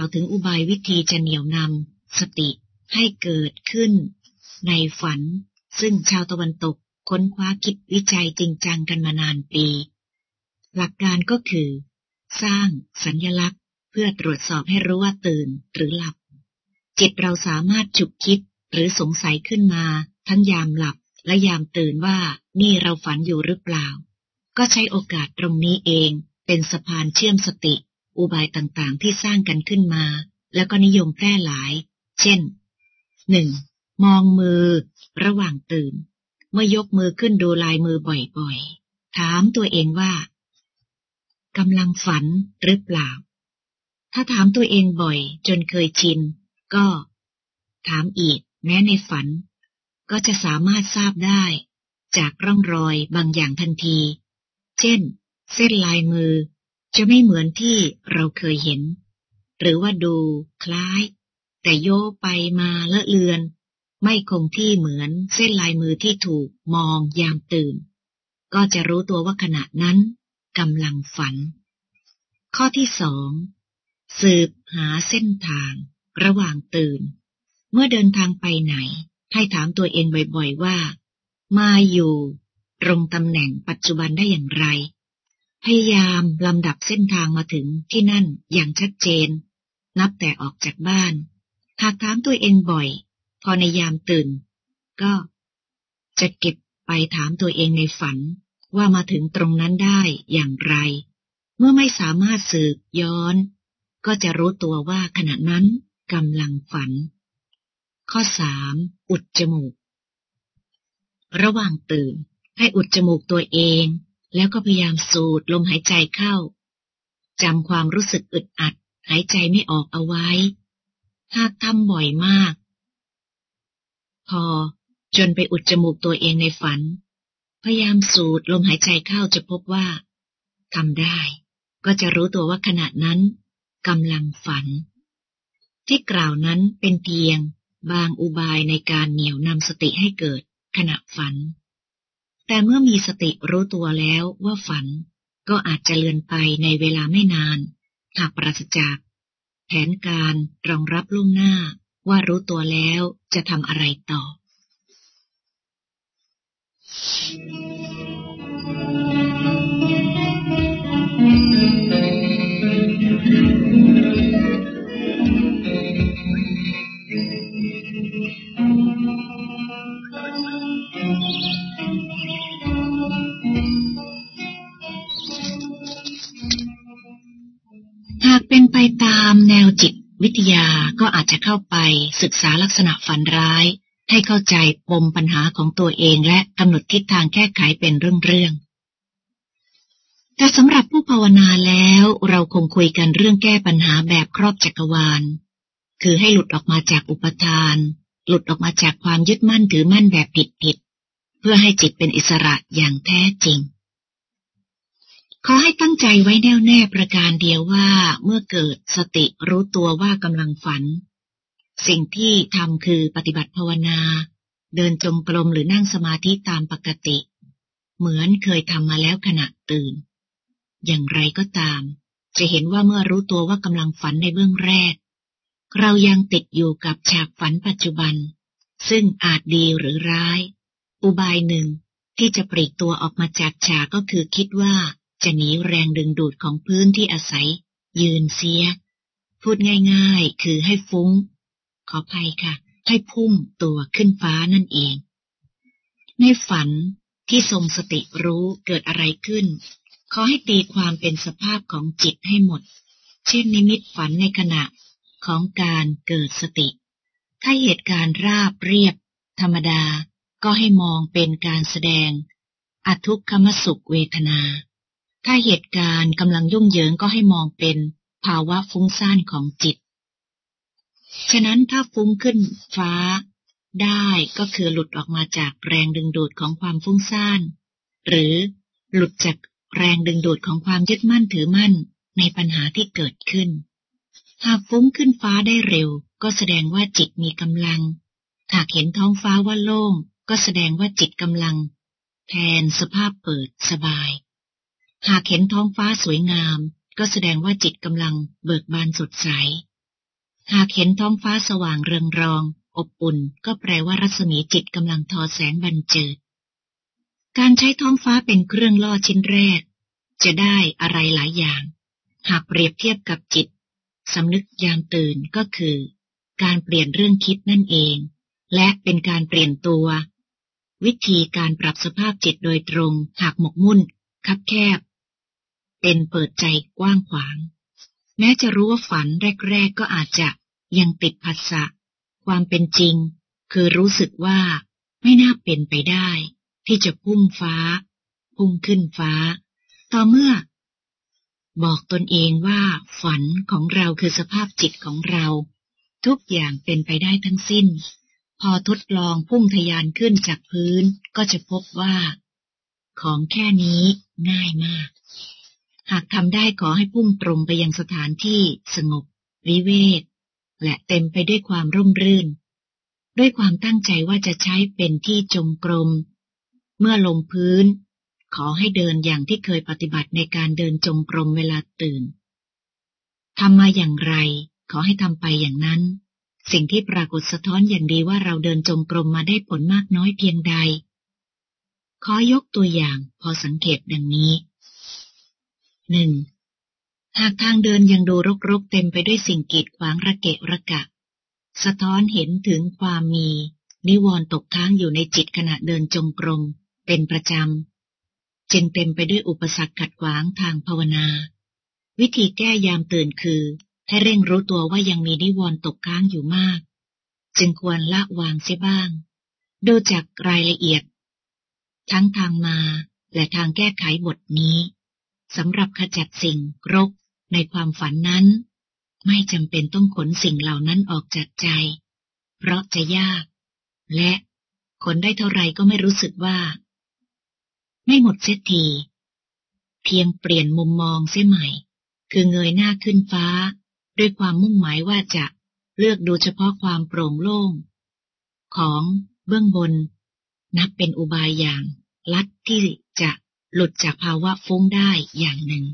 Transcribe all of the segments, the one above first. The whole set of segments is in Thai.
เอาถึงอุบายวิธีจะเหนี่ยวนำสติให้เกิดขึ้น ในฝัน ซึ่งชาวตะวันตกค้นคว้าคิดวิจัยจริงจังกันมานานปี หลักการก็คือ สร้างสัญญลักษณ์เพื่อตรวจสอบให้รู้ว่าตื่นหรือหลับ จิตเราสามารถฉุกคิดหรือสงสัยขึ้นมา ทั้งยามหลับและยามตื่นว่านี่เราฝันอยู่หรือเปล่า ก็ใช้โอกาสตรงนี้เองเป็นสะพานเชื่อมสติ อุบายต่างๆ ที่สร้างกันขึ้นมา แล้วก็นิยมแพร่หลาย เช่นหนึ่งมองมือ ระหว่างตื่น เมื่อยกมือขึ้นดูลายมือบ่อยๆ ถามตัวเองว่ากำลังฝันหรือเปล่า ถ้าถามตัวเองบ่อย จนเคยชิน ก็ ถามอีก แม้ในฝัน ก็จะสามารถทราบได้ จากร่องรอยบางอย่างทันที เช่น เส้นลายมือ จะไม่เหมือนที่เราเคยเห็น หรือว่าดูคล้าย แต่โยไปมาเลอะเลือน ไม่คงที่เหมือนเส้นลายมือที่ถูกมองยามตื่น ก็จะรู้ตัวว่าขณะนั้นกำลังฝัน ข้อที่สองสืบหาเส้นทาง ระหว่างตื่น เมื่อเดินทางไปไหน ให้ถามตัวเองบ่อยๆว่า มาอยู่ ตรงตำแหน่งปัจจุบันได้อย่างไร พยายามลำดับเส้นทางมาถึงที่นั่นอย่างชัดเจน นับแต่ออกจากบ้าน หากถามตัวเองบ่อย พอในยามตื่น ก็จะเก็บไปถามตัวเองในฝันว่ามาถึงตรงนั้นได้อย่างไร เมื่อไม่สามารถสืบย้อน ก็จะรู้ตัวว่าขณะนั้นกำลังฝัน ข้อสามอุดจมูก ระหว่างตื่นให้อุดจมูกตัวเอง แล้วก็พยายามสูดลมหายใจเข้าจำความรู้สึกอึดอัด หายใจไม่ออกเอาไว้ หากทำบ่อยมาก พอจนไปอุดจมูกตัวเองในฝัน พยายามสูดลมหายใจเข้าจะพบว่าทำได้ ก็จะรู้ตัวว่าขณะนั้นกำลังฝัน ที่กล่าวนั้นเป็นเพียง บางอุบายในการเหนี่ยวนำสติให้เกิดขณะฝัน แต่เมื่อมีสติรู้ตัวแล้วว่าฝันก็อาจจะเลือนไปในเวลาไม่นาน หากปราศจาก แผนการรองรับล่วงหน้าว่ารู้ตัวแล้วจะทำอะไรต่อ วิทยาก็อาจจะเข้าไปศึกษาลักษณะฝันร้าย ให้เข้าใจปมปัญหาของตัวเองและกำหนดทิศทางแก้ไขเป็นเรื่องๆ แต่สำหรับผู้ภาวนาแล้วเราคงคุยกันเรื่องแก้ปัญหาแบบครอบจักรวาล คือให้หลุดออกมาจากอุปทาน หลุดออกมาจากความยึดมั่นถือมั่นแบบผิดๆเพื่อให้จิตเป็นอิสระอย่างแท้จริง ขอให้ตั้งใจไว้แน่วแน่ประการเดียวว่าเมื่อเกิดสติรู้ตัวว่ากำลังฝัน สิ่งที่ทำคือปฏิบัติภาวนา เดินจงกรมหรือนั่งสมาธิตามปกติ เหมือนเคยทำมาแล้วขณะตื่น อย่างไรก็ตาม จะเห็นว่าเมื่อรู้ตัวว่ากำลังฝันในเบื้องแรก เรายังติดอยู่กับฉากฝันปัจจุบัน ซึ่งอาจดีหรือร้าย อุบายหนึ่งที่จะปลีกตัวออกมาจากฉากก็คือคิดว่า จะหนีแรงดึงดูดของพื้นที่อาศัย ยืนเสีย พูดง่ายๆ คือให้ฟุ้ง ขอภัยค่ะ ให้พุ่งตัวขึ้นฟ้านั่นเอง ในฝันที่ทรงสติรู้เกิดอะไรขึ้น ขอให้ตีความเป็นสภาพของจิตให้หมด เช่นนิมิตฝันในขณะของการเกิดสติ ถ้าเหตุการณ์ราบเรียบ ธรรมดาก็ให้มองเป็นการแสดง อทุกขมสุขเวทนา ถ้าเหตุการณ์กำลังยุ่งเหยิงก็ให้มองเป็นภาวะฟุ้งซ่านของจิต ฉะนั้นถ้าฟุ้งขึ้นฟ้าได้ก็คือหลุดออกมาจากแรงดึงดูดของความฟุ้งซ่าน หรือหลุดจากแรงดึงดูดของความยึดมั่นถือมั่นในปัญหาที่เกิดขึ้น หากฟุ้งขึ้นฟ้าได้เร็ว ก็แสดงว่าจิตมีกำลัง หากเห็นท้องฟ้าว่าโล่ง ก็แสดงว่าจิตกำลัง แทนสภาพเปิดสบาย หากเห็นท้องฟ้าสวยงาม ก็แสดงว่าจิตกำลังเบิกบานสดใส หากเห็นท้องฟ้าสว่างเรืองรอง อบอุ่น ก็แปลว่ารัศมีจิตกำลังทอแสงบันเจิด การใช้ท้องฟ้าเป็นเครื่องล่อชิ้นแรก จะได้อะไรหลายอย่าง หากเปรียบเทียบกับจิตสำนึกยามตื่นก็คือ การเปลี่ยนเรื่องคิดนั่นเอง และเป็นการเปลี่ยนตัว วิธีการปรับสภาพจิตโดยตรง หากหมกมุ่น คับแคบ เป็นเปิดใจกว้างขวาง แม้จะรู้ว่าฝันแรก ๆ ก็อาจจะยังติดภาษะความเป็นจริง คือรู้สึกว่าไม่น่าเป็นไปได้ ที่จะพุ่งฟ้า พุ่งขึ้นฟ้า ต่อเมื่อ บอกตนเองว่าฝันของเราคือสภาพจิตของเรา ทุกอย่างเป็นไปได้ทั้งสิ้น พอทดลองพุ่งทยานขึ้นจากพื้นก็จะพบว่า ของแค่นี้ง่ายมาก หากทำได้ขอให้พุ่งตรงไปยังสถานที่สงบ วิเวก และเต็มไปด้วยความร่มรื่น ด้วยความตั้งใจว่าจะใช้เป็นที่จงกรม เมื่อลงพื้น ขอให้เดินอย่างที่เคยปฏิบัติในการเดินจงกรมเวลาตื่นทำมาอย่างไร ขอให้ทำไปอย่างนั้น สิ่งที่ปรากฏสะท้อนอย่างดีว่าเราเดินจงกรมมาได้ผลมากน้อยเพียงใด ขอยกตัวอย่างพอสังเกตดังนี้ หนึ่งหากทางเดินยังดูรกๆเต็มไปด้วยสิ่งกีดขวางระเกะระกะ สะท้อนเห็นถึงความมี นิวรณ์ตกค้างอยู่ในจิตขณะเดินจงกรม เป็นประจำ จึงเต็มไปด้วยอุปสรรคขัดขวางทางภาวนา วิธีแก้ยามตื่นคือ ให้เร่งรู้ตัวว่ายังมีนิวรณ์ตกค้างอยู่มาก จึงควรละวางเสียบ้าง ดูจากรายละเอียด ทั้งทางมาและทางแก้ไขบทนี้ สำหรับขจัดสิ่งรกในความฝันนั้น ไม่จำเป็นต้องขนสิ่งเหล่านั้นออกจากใจ เพราะจะยาก และขนได้เท่าไรก็ไม่รู้สึกว่า ไม่หมดเสียที เพียงเปลี่ยนมุมมองเสียใหม่ คือเงยหน้าขึ้นฟ้า ด้วยความมุ่งหมายว่าจะเลือกดูเฉพาะความโปร่งโล่ง ของเบื้องบน นับเป็นอุบายอย่าง ลัดที่จะ หลุดจากภาวะฟุ้งได้อย่างหนึ่ง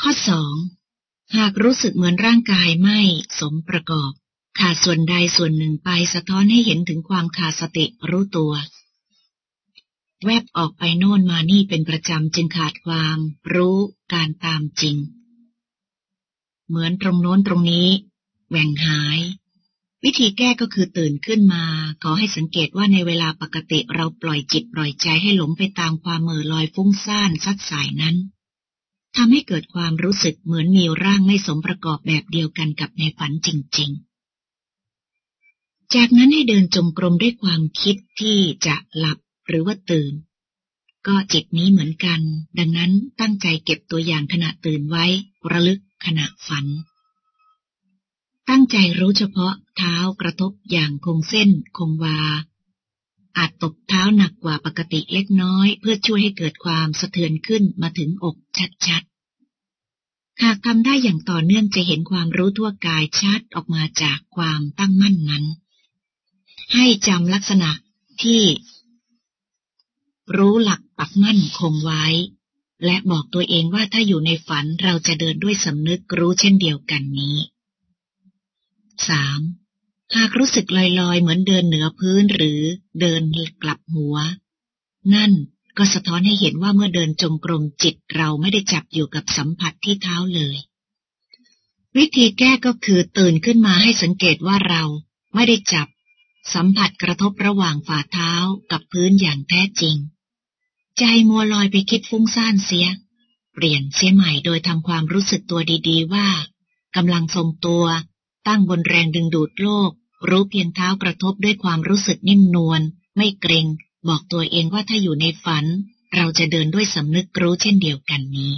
ข้อสองหากรู้สึกเหมือนร่างกายไม่สมประกอบ ขาดส่วนใดส่วนหนึ่งไปสะท้อนให้เห็นถึงความขาดสติรู้ตัว แวบออกไปโน่นมานี่เป็นประจำจึงขาดความรู้การตามจริง เหมือนตรงโน้นตรงนี้แหว่งหาย วิธีแก้ก็คือตื่นขึ้นมา ขอให้สังเกตว่าในเวลาปกติเราปล่อยจิตปล่อยใจให้หลงไปตามความเมื่อลอยฟุ้งซ่านซัดสายนั้นทำให้เกิดความรู้สึกเหมือนมีร่างไม่สมประกอบแบบเดียวกันกับในฝันจริงๆ จากนั้นให้เดินจงกรมด้วยความคิดที่จะหลับหรือว่าตื่น ก็จิตนี้เหมือนกัน ดังนั้นตั้งใจเก็บตัวอย่างขณะตื่นไว้ ระลึกขณะฝัน ตั้งใจรู้เฉพาะเท้ากระทบอย่างคงเส้นคงวา อาจตบเท้าหนักกว่าปกติเล็กน้อย เพื่อช่วยให้เกิดความสะเทือนขึ้นมาถึงอกชัดๆ หากทำได้อย่างต่อเนื่องจะเห็นความรู้ทั่วกายชัดออกมาจากความตั้งมั่นนั้น ให้จำลักษณะที่ รู้หลักปักมั่นคงไว้ และบอกตัวเองว่าถ้าอยู่ในฝันเราจะเดินด้วยสำนึกรู้เช่นเดียวกันนี้ 3. หากรู้สึกลอยๆ เหมือนเดินเหนือพื้นหรือเดินกลับหัว นั่นก็สะท้อนให้เห็นว่าเมื่อเดินจงกรมจิตเราไม่ได้จับอยู่กับสัมผัสที่เท้าเลย วิธีแก้ก็คือตื่นขึ้นมาให้สังเกตว่าเราไม่ได้จับ สัมผัสกระทบระหว่างฝ่าเท้ากับพื้นอย่างแท้จริง ใจมัวลอยไปคิดฟุ้งซ่านเสีย เปลี่ยนเสียใหม่โดยทำความรู้สึกตัวดีๆ ว่ากำลังทรงตัวตั้งบนแรงดึงดูดโลก รู้เพียงเท้ากระทบด้วยความรู้สึกนิ่มนวลไม่เกรงบอกตัวเองว่าถ้าอยู่ในฝัน เราจะเดินด้วยสำนึกรู้เช่นเดียวกันนี้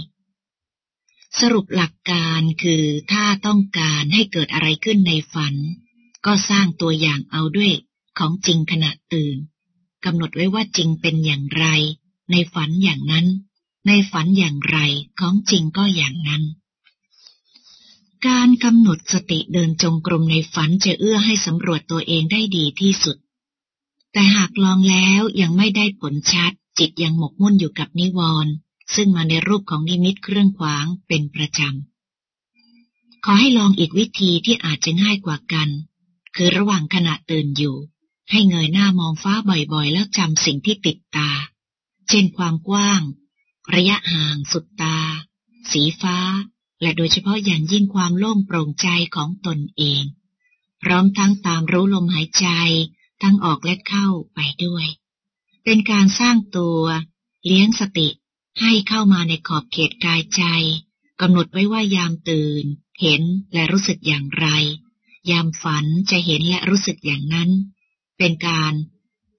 สรุปหลักการคือถ้าต้องการให้เกิดอะไรขึ้นในฝัน ก็สร้างตัวอย่างเอาด้วยของจริงขณะตื่นกำหนดไว้ว่าจริงเป็นอย่างไร ในฝันอย่างนั้น ในฝันอย่างไรของจริงก็อย่างนั้น การกำหนดสติเดินจงกรมในฝันจะเอื้อให้สำรวจตัวเองได้ดีที่สุด แต่หากลองแล้วยังไม่ได้ผลชัด จิตยังหมกมุ่นอยู่กับนิวรณ์ซึ่งมาในรูปของนิมิตเครื่องขวางเป็นประจำขอให้ลองอีกวิธีที่อาจจะง่ายกว่ากัน คือระหว่างขณะตื่นอยู่ ให้เงยหน้ามองฟ้าบ่อยๆ แล้วจำสิ่งที่ติดตา เช่นความกว้าง ระยะห่างสุดตา สีฟ้า และโดยเฉพาะอย่างยิ่งความโล่งโปร่งใจของตนเอง พร้อมทั้งตามรู้ลมหายใจ ทั้งออกและเข้าไปด้วย เป็นการสร้างตัว เลี้ยงสติให้เข้ามาในขอบเขตกายใจกำหนดไว้ว่ายามตื่น เห็นและรู้สึกอย่างไร ยามฝันจะเห็นและรู้สึกอย่างนั้น เป็นการ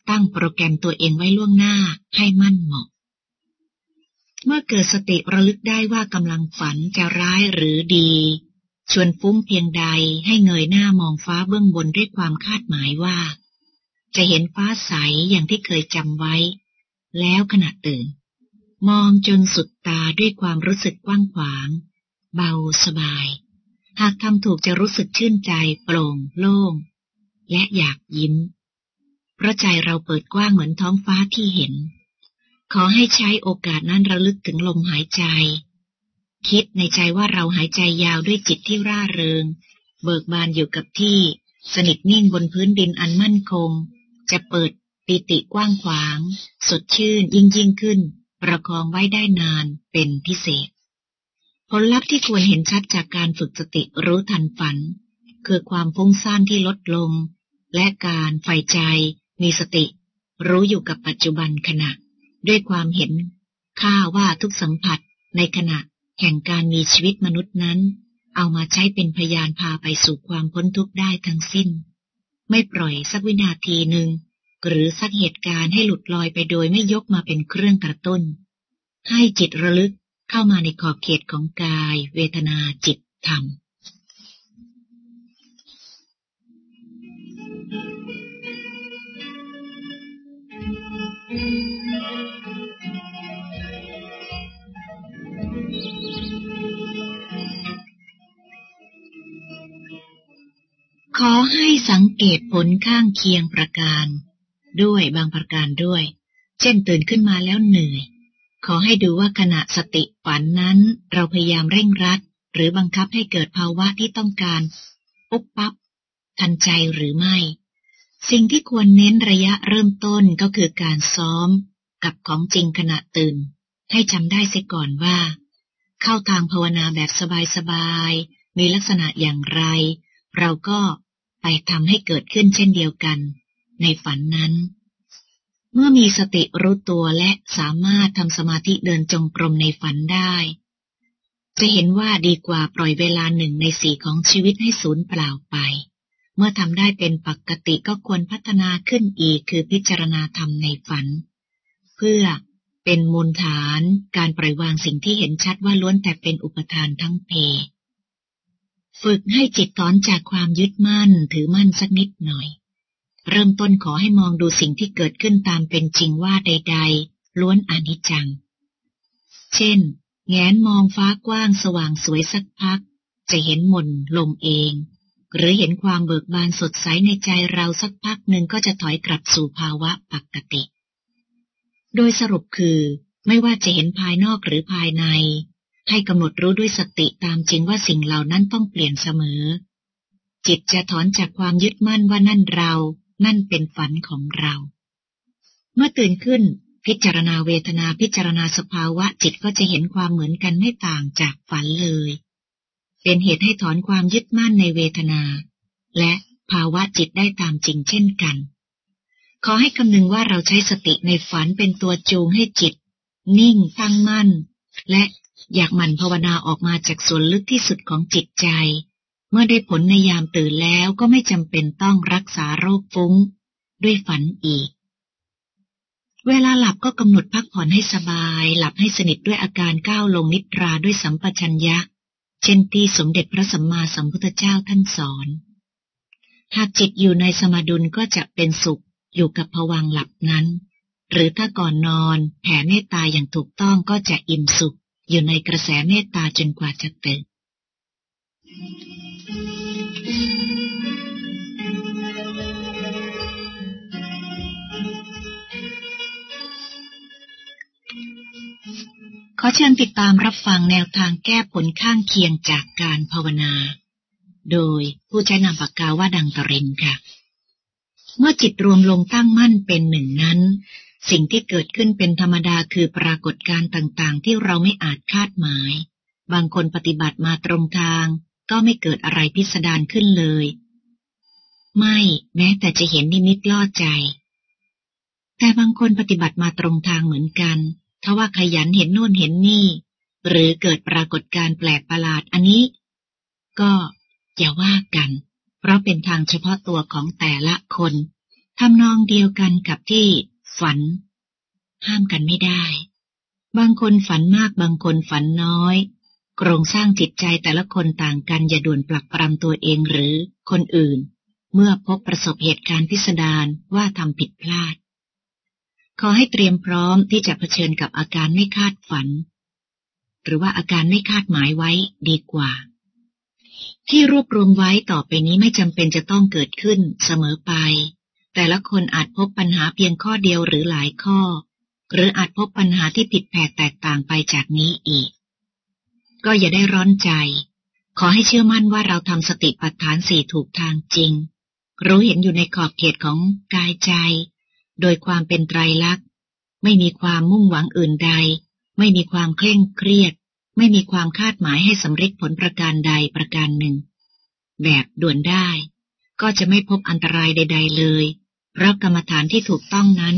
ตั้งโปรแกรมตัวเองไว้ล่วงหน้าให้มั่นเหมาะ เมื่อเกิดสติระลึกได้ว่ากำลังฝันจะร้ายหรือดี ชวนฟุ้งเพียงใดให้เงยหน้ามองฟ้าเบื้องบนด้วยความคาดหมายว่า จะเห็นฟ้าใสอย่างที่เคยจำไว้ แล้วขณะตื่น มองจนสุดตาด้วยความรู้สึกกว้างขวาง เบาสบาย หากทำถูกจะรู้สึกชื่นใจโปร่ง โล่ง และอยากยิ้ม เพราะใจเราเปิดกว้างเหมือนท้องฟ้าที่เห็น ขอให้ใช้โอกาสนั้นระลึกถึงลมหายใจ คิดในใจว่าเราหายใจยาวด้วยจิตที่ร่าเริง เบิกบานอยู่กับที่ สนิทนิ่งบนพื้นดินอันมั่นคง จะเปิดปิติกว้างขวาง สดชื่นยิ่งยิ่งขึ้น ประคองไว้ได้นานเป็นพิเศษ ผลลัพธ์ที่ควรเห็นชัดจากการฝึกสติรู้ทันฝัน คือความฟุ้งซ่านที่ลดลง และการใฝ่ใจมีสติ รู้อยู่กับปัจจุบันขณะ ด้วยความเห็น ค่าว่าทุกสัมผัสในขณะแห่งการมีชีวิตมนุษย์นั้น เอามาใช้เป็นพยานพาไปสู่ความพ้นทุกข์ได้ทั้งสิ้น ไม่ปล่อยสักวินาทีหนึ่งหรือสักเหตุการณ์ให้หลุดลอยไปโดยไม่ยกมาเป็นเครื่องกระตุ้น ให้จิตระลึก เข้ามาในขอบเขตของกาย เวทนาจิตธรรม ขอให้สังเกตผลข้างเคียงประการ ด้วยบางประการด้วย เช่นตื่นขึ้นมาแล้วเหนื่อย ขอให้ดูว่าขณะสติฝันนั้น เราพยายามเร่งรัด หรือบังคับให้เกิดภาวะที่ต้องการปุ๊บปั๊บทันใจหรือไม่ สิ่งที่ควรเน้นระยะเริ่มต้นก็คือการซ้อม กับของจริงขณะตื่น ให้จำได้เสียก่อนว่า เข้าทางภาวนาแบบสบายๆมีลักษณะอย่างไร เราก็ไปทำให้เกิดขึ้นเช่นเดียวกัน ในฝันนั้น เมื่อมีสติรู้ตัวและสามารถทำสมาธิเดินจงกรมในฝันได้ จะเห็นว่าดีกว่าปล่อยเวลาหนึ่งในสี่ของชีวิตให้สูญเปล่าไป เมื่อทำได้เป็นปกติก็ควรพัฒนาขึ้นอีกคือพิจารณาธรรมในฝัน เพื่อเป็นมูลฐานการปล่อยวางสิ่งที่เห็นชัดว่าล้วนแต่เป็นอุปทานทั้งเพ ฝึกให้จิตถอนจากความยึดมั่นถือมั่นสักนิดหน่อย เริ่มต้นขอให้มองดูสิ่งที่เกิดขึ้นตามเป็นจริงว่าใด ๆ ล้วนอนิจจัง เช่น แงนมองฟ้ากว้างสว่างสวยสักพัก จะเห็นหม่นลมเอง หรือเห็นความเบิกบานสดใสในใจเราสักพักหนึ่งก็จะถอยกลับสู่ภาวะปกติ โดยสรุปคือไม่ว่าจะเห็นภายนอกหรือภายใน ให้กำหนดรู้ด้วยสติตามจริงว่าสิ่งเหล่านั้นต้องเปลี่ยนเสมอ จิตจะถอนจากความยึดมั่นว่านั่นเรา นั่นเป็นฝันของเรา เมื่อตื่นขึ้น พิจารณาเวทนาพิจารณาสภาวะจิตก็จะเห็นความเหมือนกันไม่ต่างจากฝันเลย เป็นเหตุให้ถอนความยึดมั่นในเวทนา และภาวะจิตได้ตามจริงเช่นกัน ขอให้คำนึงว่าเราใช้สติในฝันเป็นตัวจูงให้จิต นิ่งตั้งมั่น และอยากหมั่นภาวนาออกมาจากส่วนลึกที่สุดของจิตใจ เมื่อได้ผลในยามตื่นแล้วก็ไม่จำเป็นต้องรักษาโรคฟุ้ง ด้วยฝันอีก เวลาหลับก็กำหนดพักผ่อนให้สบาย หลับให้สนิทด้วยอาการก้าวลงนิทราด้วยสัมปชัญญะ เช่นที่สมเด็จพระสัมมาสัมพุทธเจ้าท่านสอน หากจิตอยู่ในสมดุลก็จะเป็นสุขอยู่กับผวังหลับนั้น หรือถ้าก่อนนอนแผ่เมตตาอย่างถูกต้องก็จะอิ่มสุข อยู่ในกระแสเมตตาจนกว่าจะตื่น ขอเชิญติดตามรับฟังแนวทางแก้ผลข้างเคียงจากการภาวนา โดยผู้ใช้นามปากกาว่าดังตรินค่ะ เมื่อจิตรวมลงตั้งมั่นเป็นหนึ่งนั้น สิ่งที่เกิดขึ้นเป็นธรรมดาคือปรากฏการณ์ต่างๆ ที่เราไม่อาจคาดหมาย บางคนปฏิบัติมาตรงทาง ก็ไม่เกิดอะไรพิสดารขึ้นเลย ไม่แม้แต่จะเห็นนิมิตล่อใจ แต่บางคนปฏิบัติมาตรงทางเหมือนกันถ้าว่าขยันเห็นโน่นเห็นนี่ หรือเกิดปรากฏการแปลกประหลาดอันนี้ ก็อย่าว่ากัน เพราะเป็นทางเฉพาะตัวของแต่ละคนทำนองเดียวกันกับที่ฝัน ห้ามกันไม่ได้ บางคนฝันมากบางคนฝันน้อย โครงสร้างจิตใจแต่ละคนต่างกันอย่าด่วนปลักปรำตัวเองหรือคนอื่น เมื่อพบประสบเหตุการณ์พิสดารว่าทำผิดพลาด ขอให้เตรียมพร้อมที่จะเผชิญกับอาการไม่คาดฝัน หรือว่าอาการไม่คาดหมายไว้ดีกว่า ที่รวบรวมไว้ต่อไปนี้ไม่จำเป็นจะต้องเกิดขึ้นเสมอไป แต่ละคนอาจพบปัญหาเพียงข้อเดียวหรือหลายข้อ หรืออาจพบปัญหาที่ผิดแผกแตกต่างไปจากนี้อีก ก็อย่าได้ร้อนใจ ขอให้เชื่อมั่นว่าเราทำสติปัฏฐานสี่ถูกทางจริง รู้เห็นอยู่ในขอบเขตของกายใจ โดยความเป็นไตรลักษณ์ ไม่มีความมุ่งหวังอื่นใด ไม่มีความเคร่งเครียด ไม่มีความคาดหมายให้สำเร็จผลประการใดประการหนึ่ง แบบด่วนได้ ก็จะไม่พบอันตรายใด ๆ เลย เพราะกรรมฐานที่ถูกต้องนั้น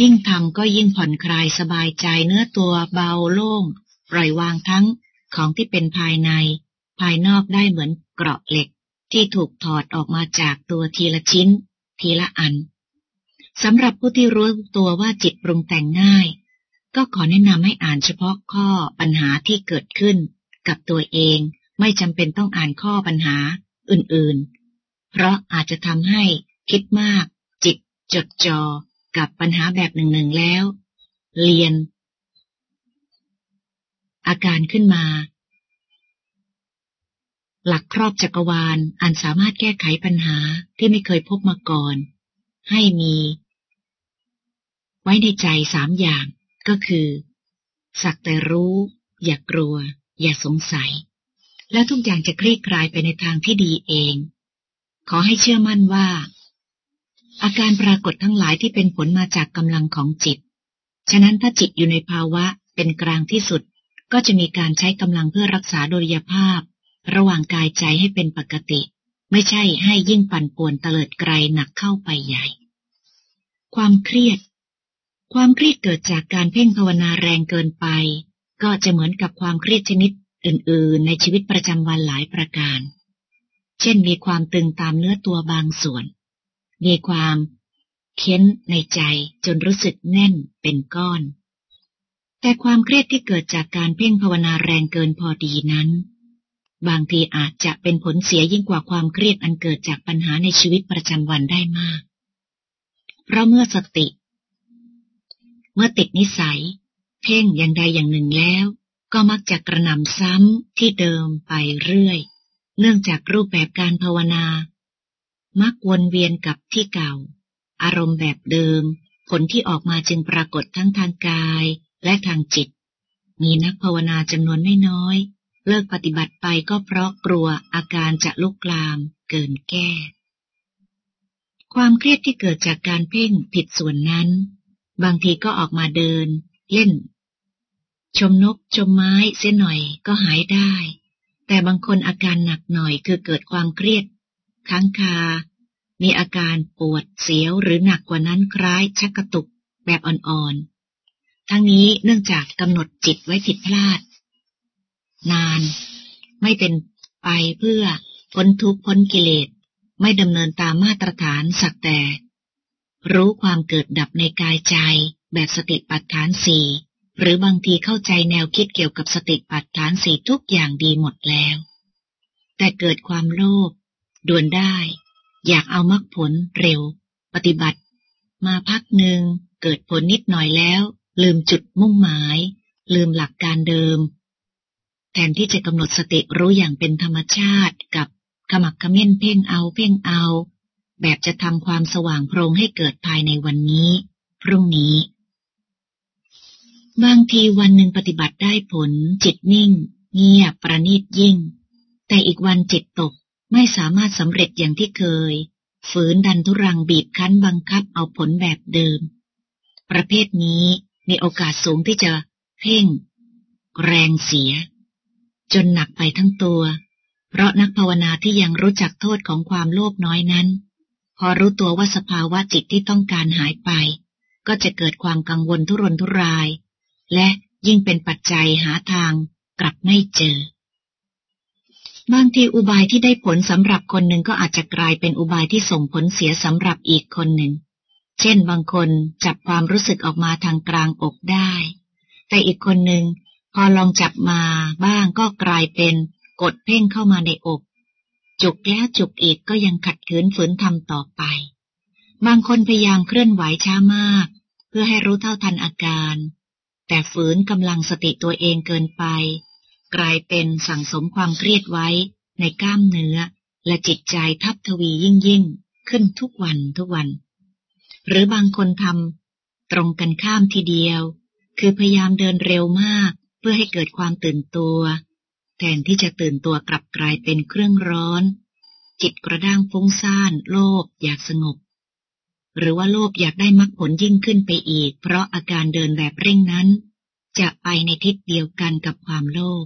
ยิ่งทำก็ยิ่งผ่อนคลายสบายใจเนื้อตัวเบาโล่งปล่อยวางทั้ง ของที่เป็นภายใน ภายนอกได้เหมือนเกราะเหล็ก ที่ถูกถอดออกมาจากตัวทีละชิ้น ทีละอันสำหรับผู้ที่รู้ตัวว่าจิตปรุงแต่งง่าย ก็ขอแนะนำให้อ่านเฉพาะข้อปัญหาที่เกิดขึ้น กับตัวเองไม่จำเป็นต้องอ่านข้อปัญหาอื่นๆ เพราะอาจจะทำให้คิดมาก จิตจดจอกับปัญหาแบบหนึ่งๆแล้ว เรียน อาการขึ้นมา หลักครอบจักรวาลอันสามารถแก้ไขปัญหาที่ไม่เคยพบมาก่อน ให้มี ไว้ในใจสามอย่างก็คือ สักแต่รู้ อย่ากกลัว อย่าสงสัย แล้วทุกอย่างจะคลี่คลายไปในทางที่ดีเอง ขอให้เชื่อมั่นว่า อาการปรากฏทั้งหลายที่เป็นผลมาจากกำลังของจิต ฉะนั้นถ้าจิตอยู่ในภาวะเป็นกลางที่สุด ก็จะมีการใช้กำลังเพื่อรักษาโดยภาพ ระหว่างกายใจให้เป็นปกติ ไม่ใช่ให้ยิ่งปั่นป่วนเตลิดไกลหนักเข้าไปใหญ่ ความเครียด ความเครียดเกิดจากการเพ่งภาวนาแรงเกินไป ก็จะเหมือนกับความเครียดชนิดอื่น ๆ ในชีวิตประจำวันหลายประการ เช่นมีความตึงตามเนื้อตัวบางส่วน มีความเค้นในใจจนรู้สึกแน่นเป็นก้อน แต่ความเครียดที่เกิดจากการเพ่งภาวนาแรงเกินพอดีนั้น บางทีอาจจะเป็นผลเสียยิ่งกว่าความเครียดอันเกิดจากปัญหาในชีวิตประจำวันได้มาก เพราะเมื่อสติ เมื่อติดนิสัย เพ่งอย่างใดอย่างหนึ่งแล้ว ก็มักจะกระนำซ้ำที่เดิมไปเรื่อย เนื่องจากรูปแบบการภาวนา มักวนเวียนกับที่เก่า อารมณ์แบบเดิม ผลที่ออกมาจึงปรากฏทั้งทางกาย และทางจิต มีนักภาวนาจำนวนไม่น้อย เลิกปฏิบัติไปก็เพราะกลัวอาการจะลุกลามเกินแก้ ความเครียดที่เกิดจากการเพ่งผิดส่วนนั้น บางทีก็ออกมาเดิน เล่น ชมนกชมไม้เสียหน่อยก็หายได้ แต่บางคนอาการหนักหน่อยคือเกิดความเครียดค้างคา มีอาการปวดเสียวหรือหนักกว่านั้นคล้ายชักกระตุกแบบอ่อนๆ ทั้งนี้เนื่องจากกำหนดจิตไว้ผิดพลาด นาน ไม่เป็นไปเพื่อพ้นทุกข์พ้นกิเลส ไม่ดำเนินตามมาตรฐานสักแต่ รู้ความเกิดดับในกายใจแบบสติปัฏฐานสี่หรือบางทีเข้าใจแนวคิดเกี่ยวกับสติปัฏฐานสี่ทุกอย่างดีหมดแล้ว แต่เกิดความโลภด่วนได้ อยากเอามรรคผลเร็ว ปฏิบัติ มาพักหนึ่งเกิดผลนิดหน่อยแล้ว ลืมจุดมุ่งหมาย ลืมหลักการเดิม แทนที่จะกำหนดสติรู้อย่างเป็นธรรมชาติกับขมักขม้นเพ่งเอาเพ่งเอา แบบจะทำความสว่างโพรงให้เกิดภายในวันนี้ พรุ่งนี้ บางทีวันหนึ่งปฏิบัติได้ผล จิตนิ่ง เงียบประณีตยิ่ง แต่อีกวันจิตตกไม่สามารถสำเร็จอย่างที่เคย ฝืนดันทุรังบีบคั้นบังคับเอาผลแบบเดิม ประเภทนี้ มีโอกาสสูงที่จะเพ่ง แรงเสีย จนหนักไปทั้งตัว เพราะนักภาวนาที่ยังรู้จักโทษของความโลภน้อยนั้น พอรู้ตัวว่าสภาวะจิตที่ต้องการหายไป ก็จะเกิดความกังวลทุรนทุราย และยิ่งเป็นปัจจัยหาทางกลับไม่เจอบางทีอุบายที่ได้ผลสำหรับคนหนึ่งก็อาจจะกลายเป็นอุบายที่ส่งผลเสียสำหรับอีกคนหนึ่ง ช่นบางคนจับความรู้สึกออกมาทางกลางอกได้ แต่อีกคนหนึ่งพอลองจับมาบ้างก็กลายเป็นกดเพ่งเข้ามาในอก จุกแล้วจุกอีกก็ยังขัดขืนฝืนทำต่อไป บางคนพยายามเคลื่อนไหวช้ามาก เพื่อให้รู้เท่าทันอาการ แต่ฝืนกำลังสติตัวเองเกินไป กลายเป็นสั่งสมความเครียดไว้ในกล้ามเนื้อ และจิตใจทับทวียิ่งยิ่งขึ้นทุกวันทุกวัน หรือบางคนทำตรงกันข้ามทีเดียว คือพยายามเดินเร็วมาก เพื่อให้เกิดความตื่นตัว แทนที่จะตื่นตัวกลับกลายเป็นเครื่องร้อน จิตกระด้างฟุ้งซ่าน โลภอยากสงบ หรือว่าโลภอยากได้มรรคผลยิ่งขึ้นไปอีก เพราะอาการเดินแบบเร่งนั้น จะไปในทิศเดียวกันกับความโลภ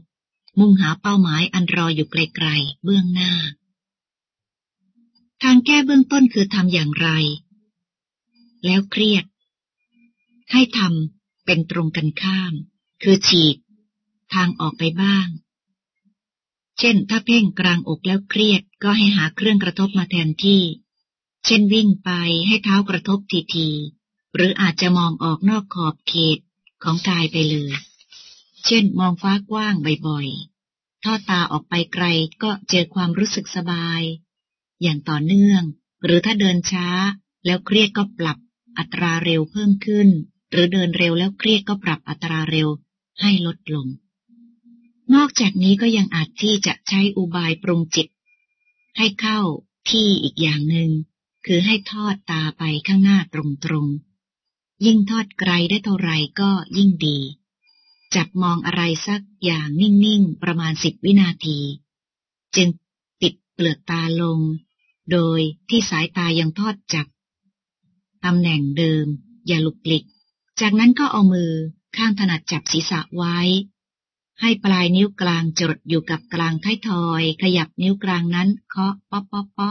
มุ่งหาเป้าหมายอันรออยู่ไกลๆเบื้องหน้า ทางแก้เบื้องต้นคือทำอย่างไร แล้วเครียด ให้ทำเป็นตรงกันข้าม คือฉีก ทางออกไปบ้าง เช่น ถ้าเพ่งกลางอกแล้วเครียดก็ให้หาเครื่องกระทบมาแทนที่ เช่นวิ่งไปให้เท้ากระทบทีๆหรืออาจจะมองออกนอกขอบเขตของกายไปเลย เช่น มองฟ้ากว้างบ่อยๆ ทอดตาออกไปไกลก็เจอความรู้สึกสบาย อย่างต่อเนื่อง หรือถ้าเดินช้าแล้วเครียดก็ปรับ อัตราเร็วเพิ่มขึ้น หรือเดินเร็วแล้วเครียดก็ปรับอัตราเร็วให้ลดลง นอกจากนี้ก็ยังอาจที่จะใช้อุบายปรุงจิต ให้เข้าที่อีกอย่างหนึง่งคือให้ทอดตาไปข้างหน้าตรงๆ ยิ่งทอดไกลได้เท่าไรก็ยิ่งดี จับมองอะไรสักอย่างนิ่งๆ ประมาณสิบวินาที จึงปิดเปลือกตาลง โดยที่สายตายังทอดจับ ตำแหน่งเดิม อย่าหลุกหลิก จากนั้นก็เอามือข้างถนัดจับศีรษะไว้ ให้ปลายนิ้วกลางจดอยู่กับกลางท้ายทอย ขยับนิ้วกลางนั้นเคาะป๊อปป๊อปป๊อ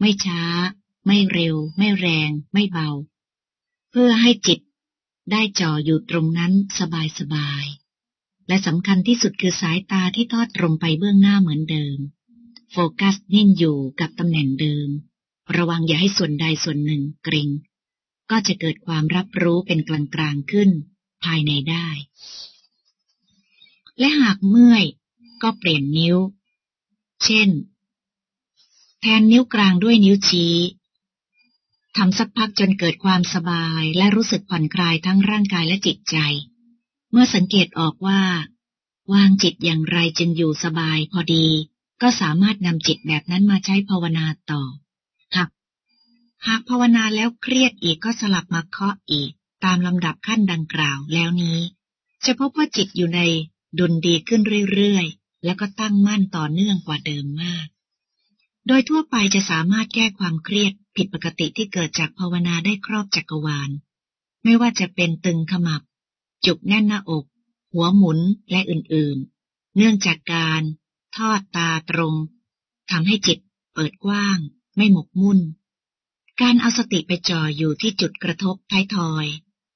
ไม่ช้า ไม่เร็ว ไม่แรง ไม่เบา เพื่อให้จิตได้จ่ออยู่ตรงนั้นสบายสบายและสำคัญที่สุดคือสายตาที่ทอดตรงไปเบื้องหน้าเหมือนเดิม โฟกัสนิ่งอยู่กับตำแหน่งเดิม ระวังอย่าให้ส่วนใดส่วนหนึ่งเกรงก็จะเกิดความรับรู้เป็นกลางๆขึ้น ภายในได้ และหากเมื่อยก็เปลี่ยนนิ้ว เช่น แทนนิ้วกลางด้วยนิ้วชี้ทำสักพักจนเกิดความสบายและรู้สึกผ่อนคลายทั้งร่างกายและจิตใจ เมื่อสังเกตออกว่า วางจิตอย่างไรจึงอยู่สบายพอดี ก็สามารถนำจิตแบบนั้นมาใช้ภาวนาต่อ หากภาวนาแล้วเครียดอีกก็สลับมาเคาะอีก ตามลำดับขั้นดังกล่าวแล้วนี้ จะพบว่าจิตอยู่ในดุลดีขึ้นเรื่อยๆ แล้วก็ตั้งมั่นต่อเนื่องกว่าเดิมมาก โดยทั่วไปจะสามารถแก้ความเครียดผิดปกติที่เกิดจากภาวนาได้ครอบจักรวาล ไม่ว่าจะเป็นตึงขมับ จุกแน่นหน้าอก หัวหมุนและอื่นๆ เนื่องจากการทอดตาตรงทำให้จิตเปิดกว้าง ไม่หมกมุ่น การเอาสติไปจ่ออยู่ที่จุดกระทบท้ายทอย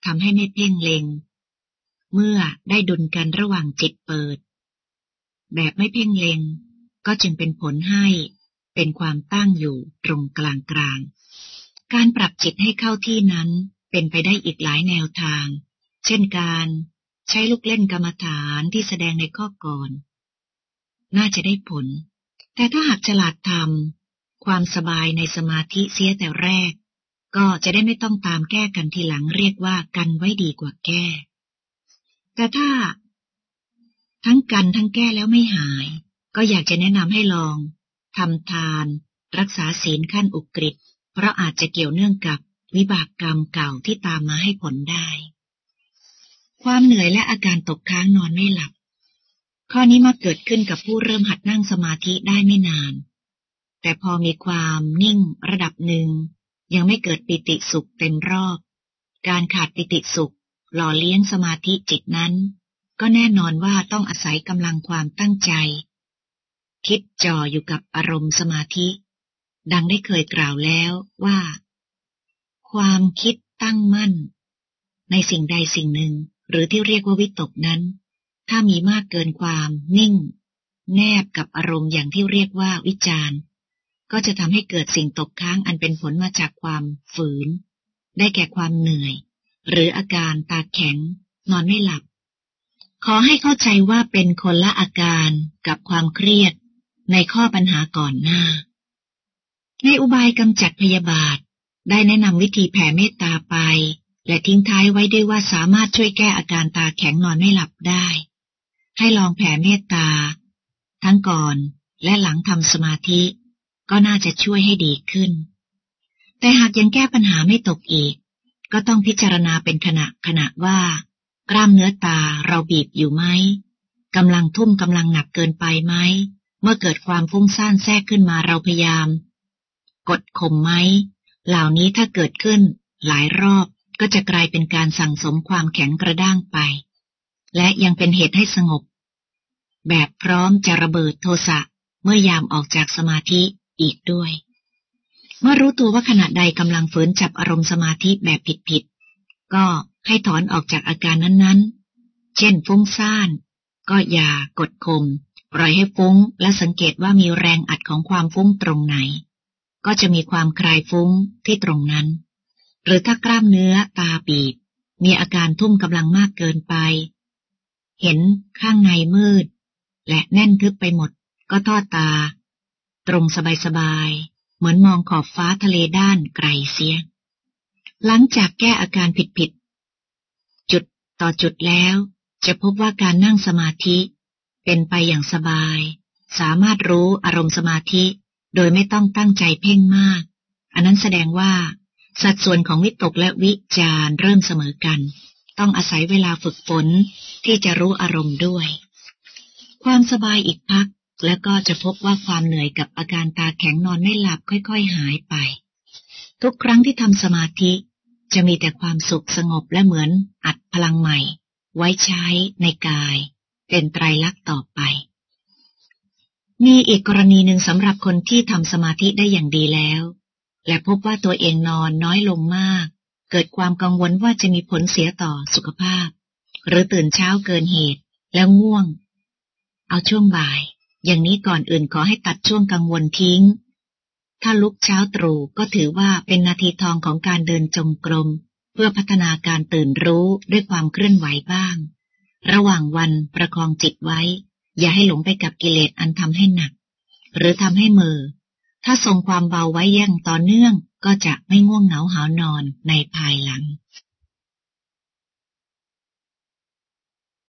ทำให้ไม่เพ่งเล็ง เมื่อได้ดุลกันระหว่างจิตเปิด แบบไม่เพ่งเล็ง ก็จึงเป็นผลให้เป็นความตั้งอยู่ตรงกลางกลาง การปรับจิตให้เข้าที่นั้นเป็นไปได้อีกหลายแนวทาง เช่นการใช้ลูกเล่นกรรมฐานที่แสดงในข้อก่อน น่าจะได้ผล แต่ถ้าหากฉลาดทำ ความสบายในสมาธิเสียแต่แรก ก็จะได้ไม่ต้องตามแก้กันทีหลังเรียกว่ากันไว้ดีกว่าแก้ แต่ถ้า ทั้งกันทั้งแก้แล้วไม่หาย ก็อยากจะแนะนำให้ลองทำทาน รักษาศีลขั้นอุกฤษเพราะอาจจะเกี่ยวเนื่องกับวิบากกรรมเก่าที่ตามมาให้ผลได้ ความเหนื่อยและอาการตกค้างนอนไม่หลับ ข้อนี้มาเกิดขึ้นกับผู้เริ่มหัดนั่งสมาธิได้ไม่นาน แต่พอมีความนิ่งระดับหนึ่ง ยังไม่เกิดปิติสุขเต็มรอบ การขาดปิติสุข หล่อเลี้ยงสมาธิจิตนั้น ก็แน่นอนว่าต้องอาศัยกำลังความตั้งใจ คิดจ่ออยู่กับอารมณ์สมาธิ ดังได้เคยกล่าวแล้วว่า ความคิดตั้งมั่น ในสิ่งใดสิ่งหนึ่ง หรือที่เรียกว่าวิตกนั้น ถ้ามีมากเกินความนิ่ง แนบกับอารมณ์อย่างที่เรียกว่าวิจารณ์ ก็จะทำให้เกิดสิ่งตกค้างอันเป็นผลมาจากความฝืน ได้แก่ความเหนื่อย หรืออาการตาแข็ง นอนไม่หลับ ขอให้เข้าใจว่าเป็นคนละอาการกับความเครียดในข้อปัญหาก่อนหน้า ในอุบายกำจัดพยาบาท ได้แนะนำวิธีแผ่เมตตาไป และทิ้งท้ายไว้ด้วยว่าสามารถช่วยแก้อาการตาแข็งนอนไม่หลับได้ ให้ลองแผ่เมตตา ทั้งก่อนและหลังทำสมาธิ ก็น่าจะช่วยให้ดีขึ้น แต่หากยังแก้ปัญหาไม่ตกอีก ก็ต้องพิจารณาเป็นขณะขณะว่า กล้ามเนื้อตาเราบีบอยู่ไหมกำลังทุ่มกำลังหนักเกินไปไหม เมื่อเกิดความฟุ้งซ่านแทรกขึ้นมาเราพยายาม กดข่มไหม เหล่านี้ถ้าเกิดขึ้น หลายรอบก็จะกลายเป็นการสั่งสมความแข็งกระด้างไป และยังเป็นเหตุให้สงบ แบบพร้อมจะระเบิดโทสะเมื่อยามออกจากสมาธิ อีกด้วย เมื่อรู้ตัวว่าขณะใดกำลังฝืนจับอารมณ์สมาธิแบบผิดๆ ก็ให้ถอนออกจากอาการนั้นๆ เช่นฟุ้งซ่าน ก็อย่ากดข่มปล่อยให้ฟุ้งและสังเกตว่ามีแรงอัดของความฟุ้งตรงไหน ก็จะมีความคลายฟุ้งที่ตรงนั้น หรือถ้ากล้ามเนื้อตาบีบ มีอาการทุ่มกำลังมากเกินไป เห็นข้างในมืด และแน่นทึบไปหมด ก็ทอดตา ตรงสบายๆ เหมือนมองขอบฟ้าทะเลด้านไกลเสีย หลังจากแก้อาการผิดๆ จุดต่อจุดแล้ว จะพบว่าการนั่งสมาธิ เป็นไปอย่างสบาย สามารถรู้อารมณ์สมาธิ โดยไม่ต้องตั้งใจเพ่งมาก อันนั้นแสดงว่า สัดส่วนของวิตกและวิจารเริ่มเสมอกัน ต้องอาศัยเวลาฝึกฝนที่จะรู้อารมณ์ด้วย ความสบายอีกพัก แล้วก็จะพบว่าความเหนื่อยกับอาการตาแข็งนอนไม่หลับค่อย ๆ หายไป ทุกครั้งที่ทำสมาธิ จะมีแต่ความสุขสงบและเหมือนอัดพลังใหม่ ไว้ใช้ในกาย เป็นไตรลักษณ์ต่อไป มีอีกกรณีหนึ่งสำหรับคนที่ทำสมาธิได้อย่างดีแล้ว และพบว่าตัวเองนอนน้อยลงมาก เกิดความกังวลว่าจะมีผลเสียต่อสุขภาพ หรือตื่นเช้าเกินเหตุแล้วง่วง เอาช่วงบ่าย อย่างนี้ก่อนอื่นขอให้ตัดช่วงกังวลทิ้ง ถ้าลุกเช้าตรู่ก็ถือว่าเป็นนาทีทองของการเดินจงกรม เพื่อพัฒนาการตื่นรู้ด้วยความเคลื่อนไหวบ้าง ระหว่างวันประคองจิตไว้ อย่าให้หลงไปกับกิเลสอันทำให้หนัก หรือทำให้เมอถ้าทรงความเบาไว้ย่งต่อเนื่องก็จะไม่ง่วงเหงาหานอนในภายหลัง